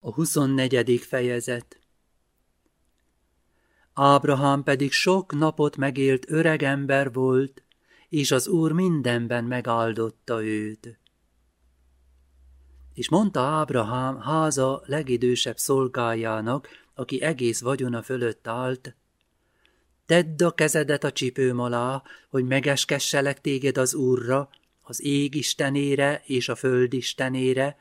A huszonnegyedik fejezet Ábrahám pedig sok napot megélt öreg ember volt, és az Úr mindenben megáldotta őt. És mondta Ábrahám háza legidősebb szolgájának, aki egész vagyona fölött állt, Tedd a kezedet a csipőm alá, hogy megeskesselek téged az Úrra, az ég istenére és a föld istenére,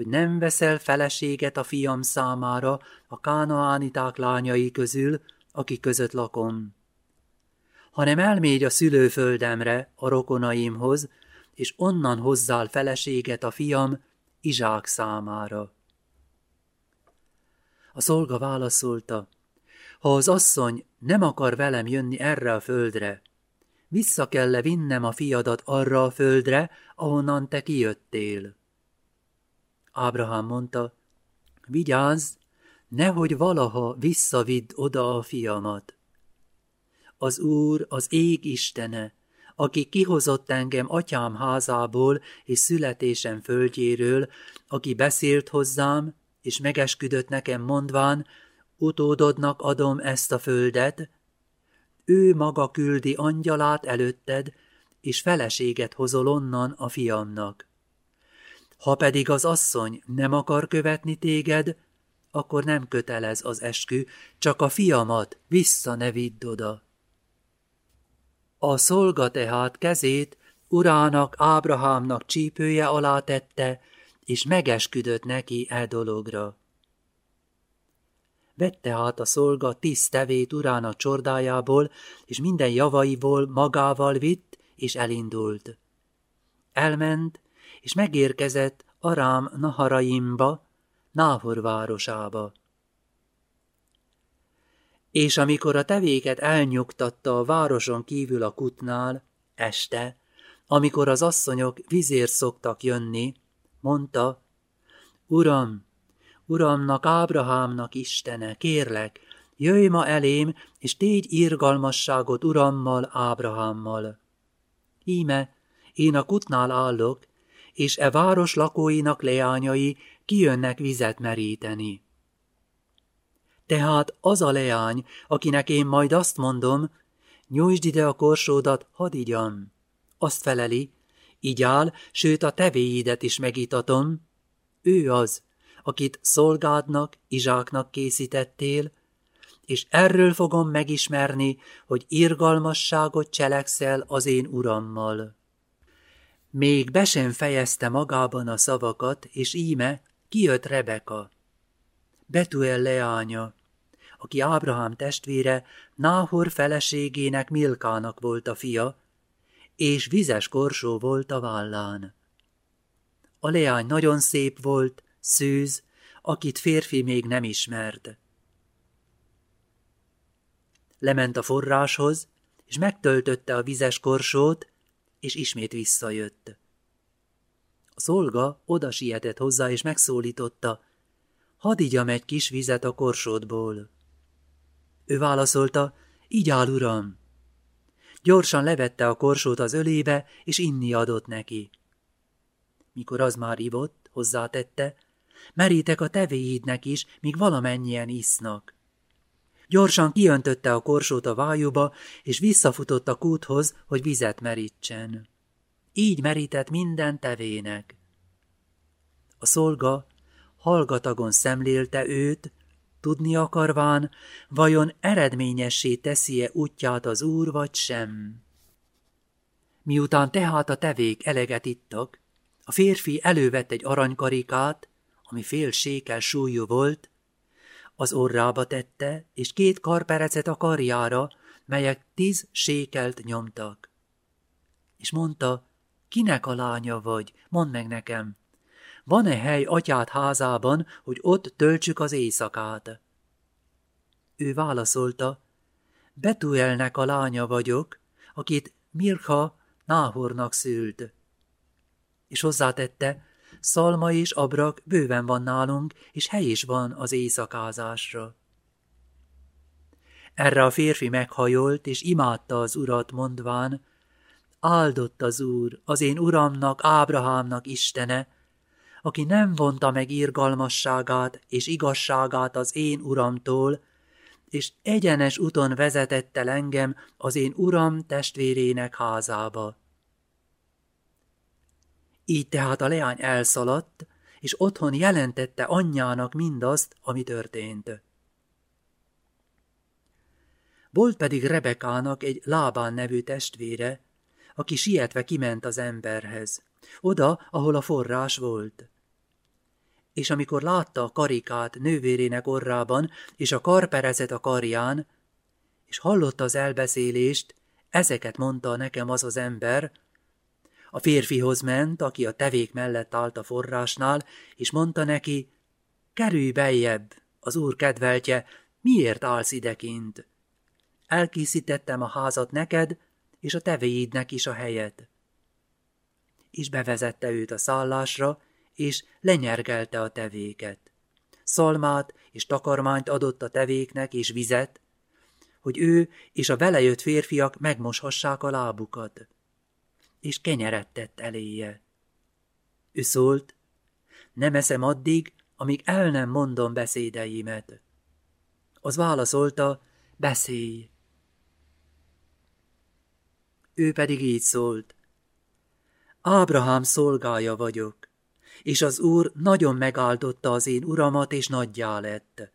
hogy nem veszel feleséget a fiam számára a kánaániták lányai közül, akik között lakom, hanem elmégy a szülőföldemre, a rokonaimhoz, és onnan hozzál feleséget a fiam Izsák számára. A szolga válaszolta, ha az asszony nem akar velem jönni erre a földre, vissza kell -e vinnem a fiadat arra a földre, ahonnan te kijöttél. Ábrahám mondta, vigyázz, nehogy valaha visszavidd oda a fiamat. Az Úr, az ég Istene, aki kihozott engem atyám házából és születésem földjéről, aki beszélt hozzám, és megesküdött nekem mondván, utódodnak adom ezt a földet, ő maga küldi angyalát előtted, és feleséget hozol onnan a fiamnak. Ha pedig az asszony nem akar követni téged, akkor nem kötelez az eskü, csak a fiamat vissza ne vidd oda. A szolga tehát kezét urának Ábrahámnak csípője alá tette, és megesküdött neki e dologra. Vette át a szolga tíz tevét urának csordájából, és minden javaiból magával vitt, és elindult. Elment, és megérkezett Arám Naharaimba, Náhor városába. És amikor a tevéket elnyugtatta a városon kívül a kutnál, este, amikor az asszonyok vizért szoktak jönni, mondta, Uram, Uramnak, Ábrahámnak Istene, kérlek, jöjj ma elém, és tégy irgalmasságot Urammal, Ábrahámmal. Íme, én a kutnál állok, és e város lakóinak leányai kijönnek vizet meríteni. Tehát az a leány, akinek én majd azt mondom, nyújtsd ide a korsódat, hadd igyam. Azt feleli, így áll, sőt a tevéidet is megitatom. Ő az, akit szolgádnak, Izsáknak készítettél, és erről fogom megismerni, hogy irgalmasságot cselekszel az én urammal. Még be sem fejezte magában a szavakat, és íme kijött Rebeka. Betuel leánya, aki Ábrahám testvére, Náhor feleségének Milkának volt a fia, és vizes korsó volt a vállán. A leány nagyon szép volt, szűz, akit férfi még nem ismert. Lement a forráshoz, és megtöltötte a vizes korsót, és ismét visszajött. A szolga oda sietett hozzá, és megszólította, hadd igyam egy kis vizet a korsódból. Ő válaszolta, így áll, uram. Gyorsan levette a korsót az ölébe, és inni adott neki. Mikor az már ivott, hozzátette, merítek a tevéidnek is, míg valamennyien isznak. Gyorsan kiöntötte a korsót a vájúba, és visszafutott a kúthoz, hogy vizet merítsen. Így merített minden tevének. A szolga hallgatagon szemlélte őt, tudni akarván, vajon eredményessé teszi-e útját az úr, vagy sem. Miután tehát a tevék eleget ittak, a férfi elővett egy aranykarikát, ami fél sékel súlyú volt, az orrába tette, és két karperecet a karjára, melyek tíz sékelt nyomtak. És mondta, kinek a lánya vagy, mondd meg nekem, van-e hely atyát házában, hogy ott töltsük az éjszakát? Ő válaszolta, Betuelnek a lánya vagyok, akit Mirha Náhornak szült. És hozzátette, szalma és abrak bőven van nálunk, és hely is van az éjszakázásra. Erre a férfi meghajolt, és imádta az urat, mondván, áldott az úr, az én uramnak, Ábrahámnak istene, aki nem vonta meg irgalmasságát és igazságát az én uramtól, és egyenes úton vezetett el engem az én uram testvérének házába. Így tehát a leány elszaladt, és otthon jelentette anyjának mindazt, ami történt. Volt pedig Rebekának egy Lábán nevű testvére, aki sietve kiment az emberhez, oda, ahol a forrás volt. És amikor látta a karikát nővérének orrában, és a karperezet a karján, és hallotta az elbeszélést, ezeket mondta nekem az az ember, a férfihoz ment, aki a tevék mellett állt a forrásnál, és mondta neki, kerülj beljebb, az úr kedveltje, miért állsz idekint? Elkészítettem a házat neked, és a tevéidnek is a helyet. És bevezette őt a szállásra, és lenyergelte a tevéket. Szalmát és takarmányt adott a tevéknek és vizet, hogy ő és a vele jött férfiak megmoshassák a lábukat és kenyeret tett eléje. Ő szólt, nem eszem addig, amíg el nem mondom beszédeimet. Az válaszolta, beszélj. Ő pedig így szólt, Ábrahám szolgája vagyok, és az úr nagyon megáldotta az én uramat, és nagyjá lett,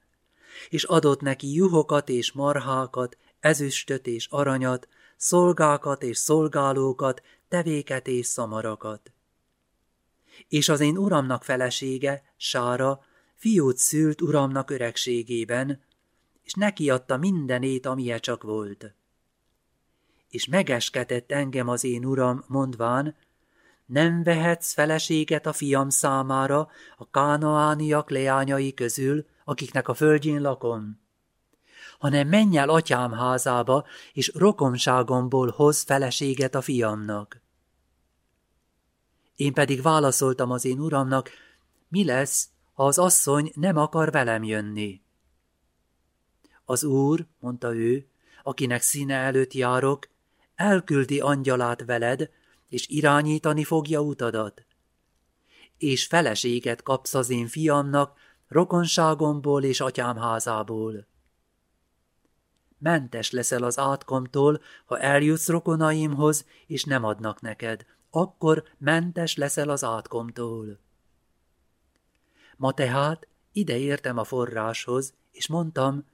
és adott neki juhokat és marhákat, ezüstöt és aranyat, szolgákat és szolgálókat, tevéket és szamarakat. És az én uramnak felesége, Sára, fiút szült uramnak öregségében, és neki adta mindenét, amilyen csak volt. És megesketett engem az én uram, mondván, nem vehetsz feleséget a fiam számára a kánaániak leányai közül, akiknek a földjén lakom hanem menj el atyám házába, és rokonságomból hoz feleséget a fiamnak. Én pedig válaszoltam az én uramnak, mi lesz, ha az asszony nem akar velem jönni? Az úr, mondta ő, akinek színe előtt járok, elküldi angyalát veled, és irányítani fogja utadat. És feleséget kapsz az én fiamnak, rokonságomból és atyám házából mentes leszel az átkomtól, ha eljutsz rokonaimhoz, és nem adnak neked, akkor mentes leszel az átkomtól. Ma tehát ide értem a forráshoz, és mondtam,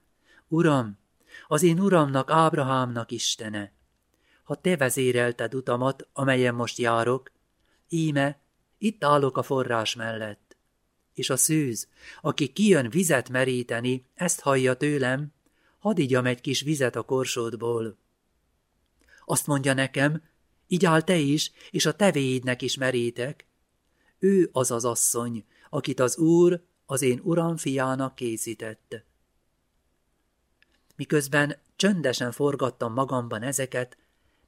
Uram, az én uramnak, Ábrahámnak Istene, ha te vezérelted utamat, amelyen most járok, íme, itt állok a forrás mellett, és a szűz, aki kijön vizet meríteni, ezt hallja tőlem, hadd igyam egy kis vizet a korsódból. Azt mondja nekem, igyál te is, és a tevéidnek is merítek. Ő az az asszony, akit az Úr az én uram fiának készített. Miközben csöndesen forgattam magamban ezeket,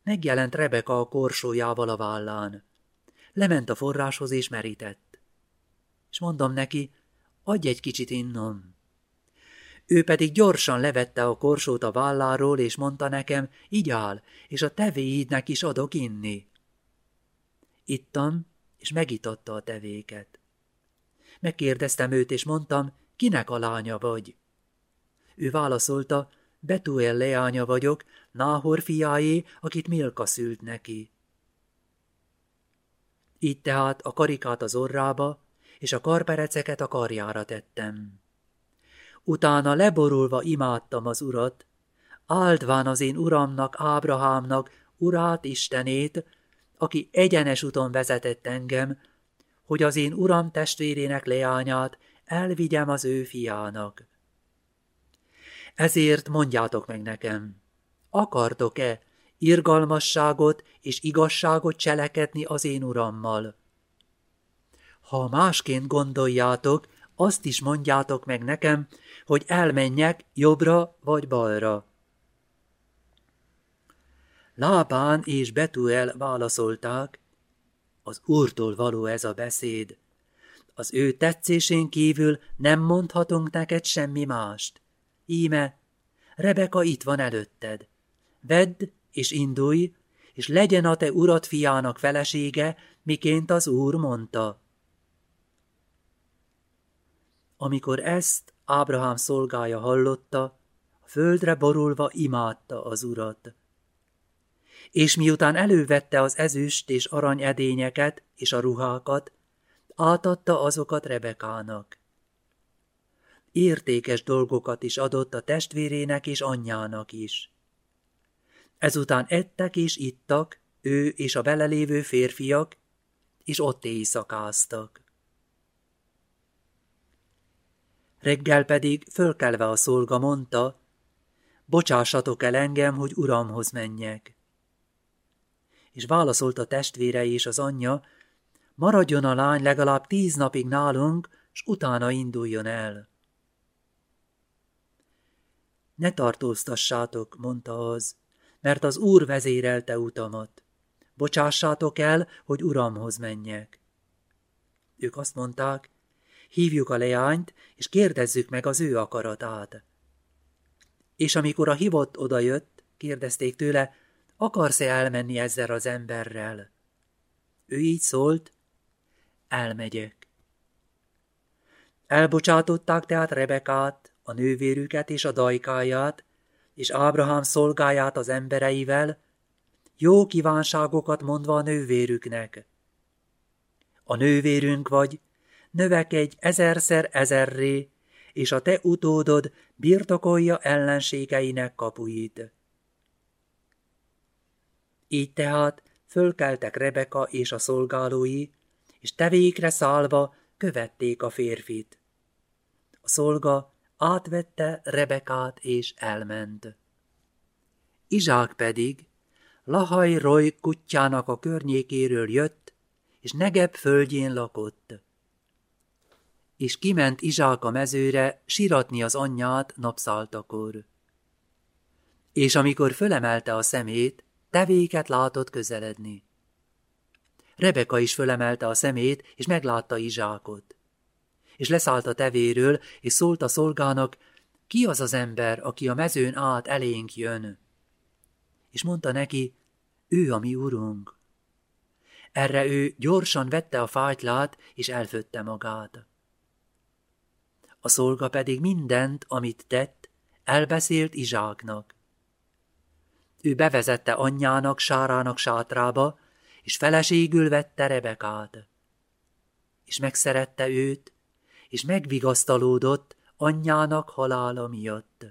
megjelent Rebeka a korsójával a vállán. Lement a forráshoz és merített. És mondom neki, adj egy kicsit innom. Ő pedig gyorsan levette a korsót a válláról, és mondta nekem, így áll, és a tevéidnek is adok inni. Ittam, és megitatta a tevéket. Megkérdeztem őt, és mondtam, kinek a lánya vagy? Ő válaszolta, Betuel leánya vagyok, Náhor fiáé, akit Milka szült neki. Így tehát a karikát az orrába, és a karpereceket a karjára tettem. Utána leborulva imádtam az urat, áldván az én uramnak, Ábrahámnak, urát Istenét, aki egyenes úton vezetett engem, hogy az én uram testvérének leányát elvigyem az ő fiának. Ezért mondjátok meg nekem, akartok-e irgalmasságot és igazságot cselekedni az én urammal? Ha másként gondoljátok, azt is mondjátok meg nekem, hogy elmenjek jobbra vagy balra. Lábán és Betuel válaszolták, az úrtól való ez a beszéd. Az ő tetszésén kívül nem mondhatunk neked semmi mást. Íme, Rebeka itt van előtted. Vedd és indulj, és legyen a te urat fiának felesége, miként az úr mondta. Amikor ezt Ábrahám szolgája hallotta, a földre borulva imádta az urat. És miután elővette az ezüst és arany edényeket és a ruhákat, átadta azokat Rebekának. Értékes dolgokat is adott a testvérének és anyjának is. Ezután ettek és ittak, ő és a belelévő férfiak, és ott éjszakáztak. Reggel pedig fölkelve a szolga mondta, bocsássatok el engem, hogy uramhoz menjek. És válaszolt a testvére és az anyja, maradjon a lány legalább tíz napig nálunk, s utána induljon el. Ne tartóztassátok, mondta az, mert az Úr vezérelte utamat. Bocsássátok el, hogy Uramhoz menjek. Ők azt mondták, hívjuk a leányt, és kérdezzük meg az ő akaratát. És amikor a hívott odajött, kérdezték tőle, akarsz-e elmenni ezzel az emberrel? Ő így szólt, elmegyek. Elbocsátották tehát Rebekát, a nővérüket és a dajkáját, és Ábrahám szolgáját az embereivel, jó kívánságokat mondva a nővérüknek. A nővérünk vagy, növekedj ezerszer ezerré, és a te utódod birtokolja ellenségeinek kapuit. Így tehát fölkeltek Rebeka és a szolgálói, és tevékre szállva követték a férfit. A szolga átvette Rebekát és elment. Izsák pedig Lahaj Roy kutyának a környékéről jött, és Negeb földjén lakott. És kiment Izsák a mezőre siratni az anyját napszáltakor. És amikor fölemelte a szemét, tevéket látott közeledni. Rebeka is fölemelte a szemét, és meglátta Izsákot és leszállt a tevéről, és szólt a szolgának, ki az az ember, aki a mezőn át elénk jön? És mondta neki, ő a mi urunk. Erre ő gyorsan vette a fájtlát, és elfötte magát. A szolga pedig mindent, amit tett, elbeszélt Izsáknak. Ő bevezette anyjának, sárának sátrába, és feleségül vette Rebekát. És megszerette őt, és megvigasztalódott anyjának halála miatt.